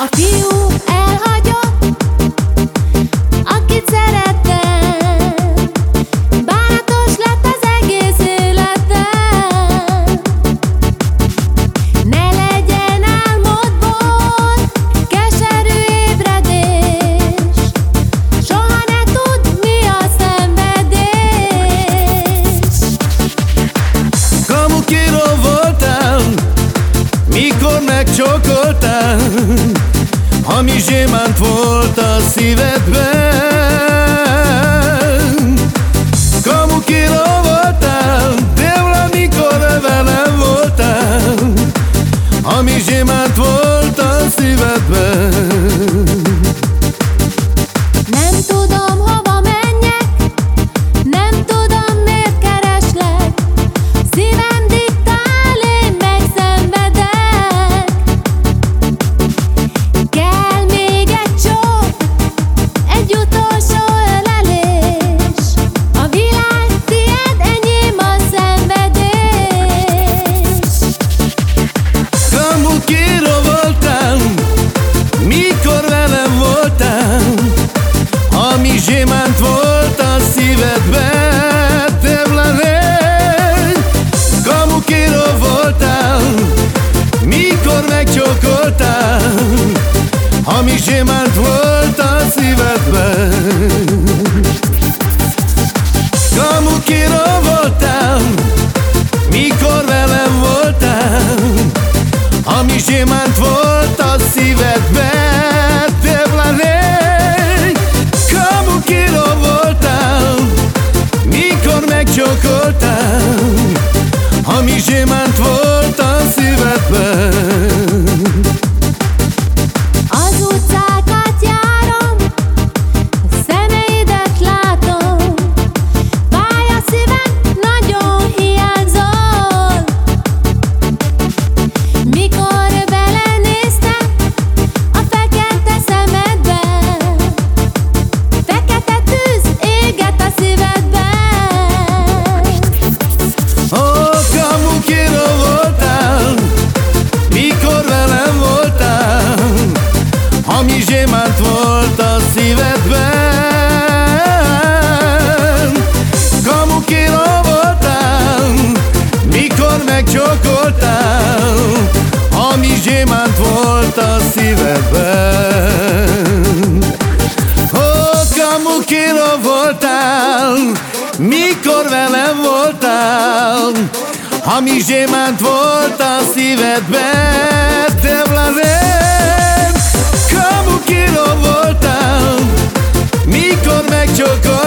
A fiú elhagyja, akit szerettem Bánatos lett az egész életem Ne legyen álmodból keserű ébredés. Soha ne tud mi a szenvedés. Kamukira voltam, mikor megcsokoltam Hamis gyémánt volt a szívedben gyémánt volt a szívedbe Tevlanény Kamukíró voltál Mikor megcsókoltál Hamis gyémánt volt a szívedbe. Kamukíró voltál Mikor velem voltál Hamis gyémánt volt a szívedbe gyémánt Ami zsémánt volt a szívedben. Kamukira voltál Mikor megcsókoltál Ami zsémánt volt a szívedben. Oh, kamukira voltál Mikor velem voltál Ami zsémánt volt a szívedben író voltál, mikor megcsokol.